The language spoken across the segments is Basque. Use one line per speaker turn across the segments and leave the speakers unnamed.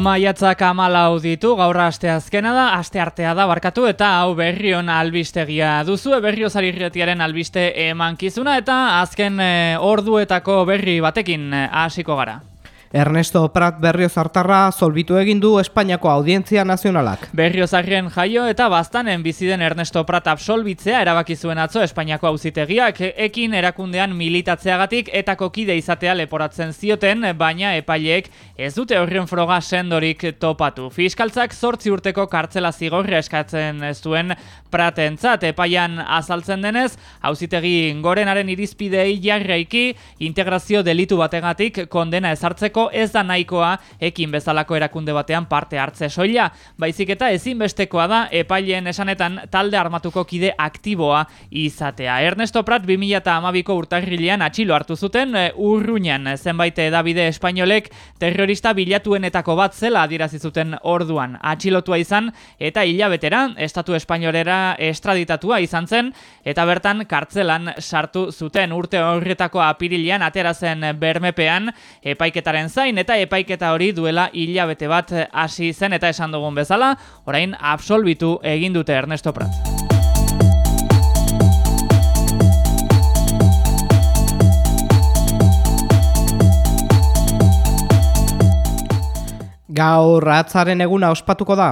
Maiatzak amalau ditu, gaur aste azkena da, aste artea da barkatu eta hau berrion albistegia duzu, berrio zarirretiaren albiste emankizuna eta azken e, orduetako berri batekin eh, hasiko gara.
Ernesto Prat Berriozartarra zolbitu egin du Espainiako Audientzia Nazionalak.
Berriozarrien jaio eta baztanen biziden Ernesto Prat absolbitzea erabaki zuen atzo Espainiako auzitegiak ekin erakundean militatzeagatik eta kokide izatea leporatzen zioten, baina epaileek ez dute horren froga sendorik topatu. Fiskaltzak zortzi urteko kartzela zigorria eskatzen zuen Pratentzat epaian azaltzen denez, auzitegi gorenaren irizpidei jarraiki integrazio delitu bategatik kondena ezartzeko ez da nahikoa ekin bezalako erakunde batean parte hartze soila, baizik eta ezinbestekoa da epaileen esanetan talde armatuko kide aktiboa izatea. Ernesto Prat 2012ko urtarrilean atxilo hartu zuten e, urruñan zenbait edabide espainolek terrorista bilatuenetako bat zela adierazi zuten orduan. Atxilotua izan eta hilabetera estatu espainolera estraditatua izan zen eta bertan kartzelan sartu zuten urte horretako apirilean aterazen bermepean epaiketaren zain eta epaiketa hori duela hilabete bat hasi zen eta esan dugun bezala, orain absolbitu egin dute Ernesto Prat.
Gaur atzaren eguna ospatuko da.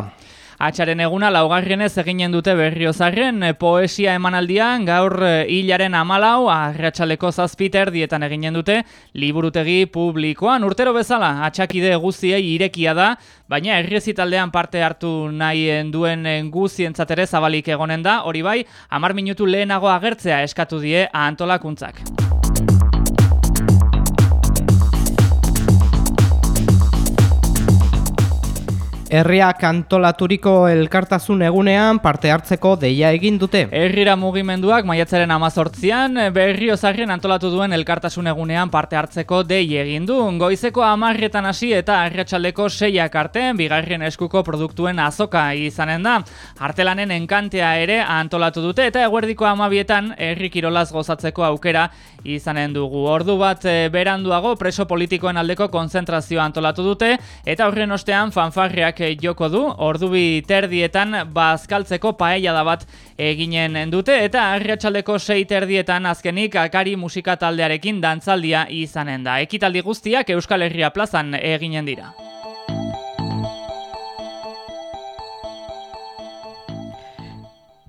Atxaren eguna laugarrienez eginen dute berriozarren eh, poesia emanaldian gaur eh, hilaren amalau arratsaleko zazpiter dietan eginen dute liburutegi publikoan. Urtero bezala atxakide guziei irekia da, baina errezitaldean parte hartu nahien duen guzientzatere zabalik egonen da, hori bai, amar minutu lehenago agertzea eskatu die antolakuntzak.
Herriak antolaturiko elkartasun egunean parte hartzeko deia egin dute.
Herrira mugimenduak maiatzaren amazortzian berri osarrien antolatu duen elkartasun egunean parte hartzeko dei egin du. Goizeko amarretan hasi eta arratsaldeko seiak arte bigarren eskuko produktuen azoka izanen da. Artelanen enkantea ere antolatu dute eta eguerdiko amabietan herri kirolaz gozatzeko aukera izanen dugu. Ordu bat eh, beranduago preso politikoen aldeko konzentrazioa antolatu dute eta horren ostean fanfarriak joko du, ordubi terdietan bazkaltzeko paella da bat eginen dute, eta arriatxaldeko sei terdietan azkenik akari musika taldearekin dantzaldia izanen da. Ekitaldi guztiak Euskal Herria plazan eginen dira.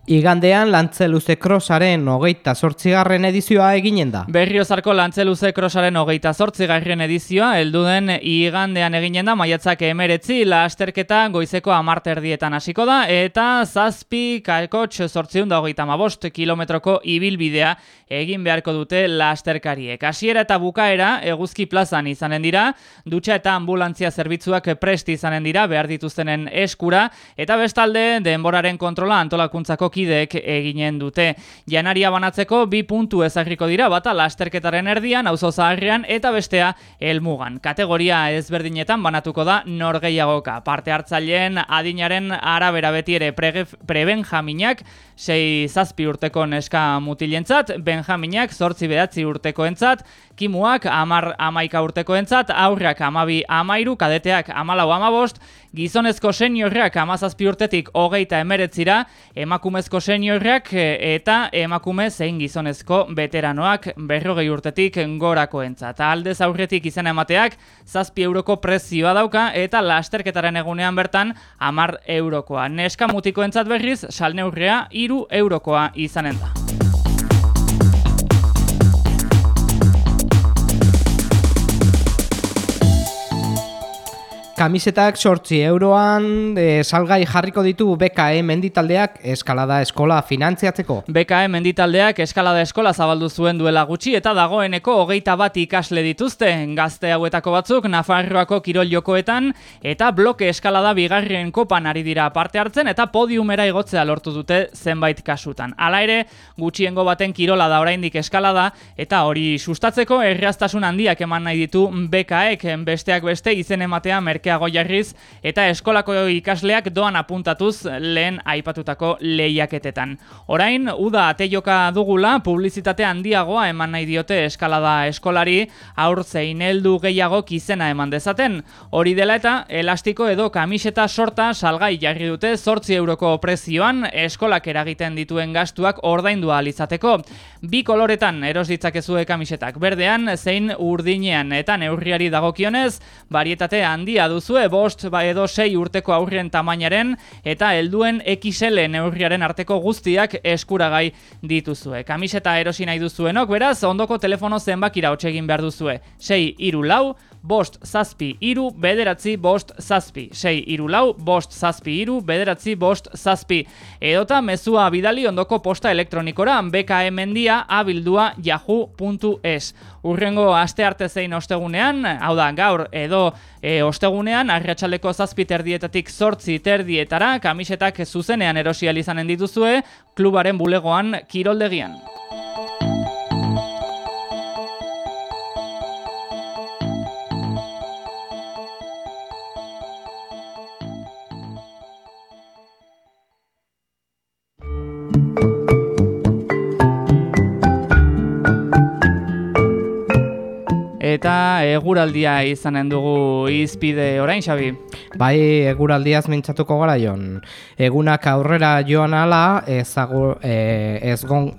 Igandean Lantzeluze Krosaren hogeita sortzigarren edizioa eginen da.
Berriozarko Lantzeluze Krosaren hogeita sortzigarren edizioa, elduden igandean eginen da, maiatzak emeretzi, lasterketa goizeko amarterdietan hasiko da, eta zazpi kalkotx sortziun da hogeita mabost kilometroko ibilbidea egin beharko dute lasterkariek. Hasiera eta bukaera eguzki plazan izanen dira, dutxa eta ambulantzia zerbitzuak presti izanen dira, behar dituztenen eskura, eta bestalde denboraren kontrola antolakuntzako kideek eginen dute. Janaria banatzeko bi puntu ezagriko dira bata lasterketaren erdian, auzo zaharrean eta bestea helmugan. Kategoria ezberdinetan banatuko da norgeiagoka. Parte hartzaileen adinaren arabera beti ere prebenjaminak, sei zazpi urteko neska mutilentzat, benjaminak zortzi behatzi urteko entzat, kimuak amar amaika urteko entzat, aurrak amabi amairu, kadeteak amalau amabost, gizonezko seniorrak amazazpi urtetik hogeita emeretzira, emakumezko seniorrak e, eta emakume zein gizonezko veteranoak berrogei urtetik gorako entzat. Aldez aurretik izan emateak, zazpi euroko prezioa dauka eta lasterketaren egunean bertan amar eurokoa. Neska mutiko entzat berriz, salneurrea iru eurokoa izanen da.
Kamisetak sortzi euroan e, salgai jarriko ditu BKE menditaldeak eskalada eskola finantziatzeko.
BKE menditaldeak eskalada eskola zabaldu zuen duela gutxi eta dagoeneko hogeita bat ikasle dituzte. Gazte hauetako batzuk Nafarroako kirol jokoetan eta bloke eskalada bigarrien kopan ari dira parte hartzen eta podiumera igotzea lortu dute zenbait kasutan. Hala ere, gutxiengo baten kirola da oraindik eskalada eta hori sustatzeko erraztasun handiak eman nahi ditu BKEek besteak beste izen ematea merke merkeago jarriz eta eskolako ikasleak doan apuntatuz lehen aipatutako lehiaketetan. Orain, uda ateioka dugula publizitate handiagoa eman nahi diote eskalada eskolari aur zein heldu gehiago kizena eman dezaten. Hori dela eta elastiko edo kamiseta sorta salgai jarri dute 8 euroko prezioan eskolak eragiten dituen gastuak ordaindu alizateko. Bi koloretan eros ditzakezue kamisetak berdean zein urdinean eta neurriari dagokionez varietate handia duzue bost ba edo sei urteko aurrien tamainaren eta helduen XL neurriaren arteko guztiak eskuragai dituzue. Kamiseta erosi nahi duzuenok beraz ondoko telefono zenbakira hotsegin behar duzue. 6 iru lau, bost zazpi iru, bederatzi bost zazpi. Sei iru lau, bost zazpi iru, bederatzi bost zazpi. Edota mezua bidali ondoko posta elektronikora bkmendia abildua yahoo.es. Urrengo aste arte zein ostegunean, hau da gaur edo e, ostegunean, arratsaleko zazpi terdietatik sortzi terdietara, kamisetak zuzenean erosializanen dituzue, klubaren bulegoan kiroldegian. Eta eguraldia izanen dugu izpide orain, Xabi?
Bai, eguraldiaz mintzatuko gara joan. Egunak aurrera joan ala, ez, agur, e, ez gon,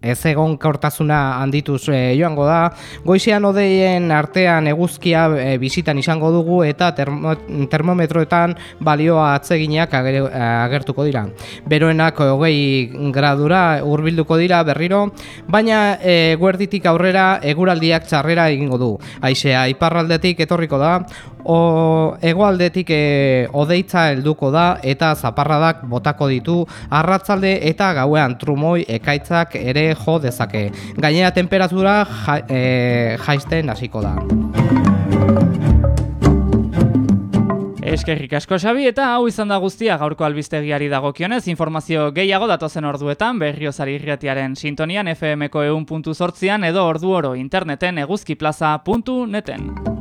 ez egon kaurtasuna handituz e, joango da. Goizean odeien artean eguzkia e, bizitan izango dugu eta termo, termometroetan balioa atzeginak agertuko dira. Beroenak hogei gradura hurbilduko dira berriro, baina e, guerditik aurrera eguraldiak txarrera egingo du. Aizea, iparraldetik etorriko da, o, egoaldetik e, odeitza helduko da eta zaparradak botako ditu arratzalde eta gauean trumoi ekaitzak ere jo dezake. Gainera temperatura ja, e, jaisten hasiko da.
Eskerrik asko Xabi eta hau izan da guztia gaurko albistegiari dagokionez informazio gehiago datozen orduetan berriozari irratiaren sintonian FMko eun edo ordu oro interneten eguzkiplaza.neten.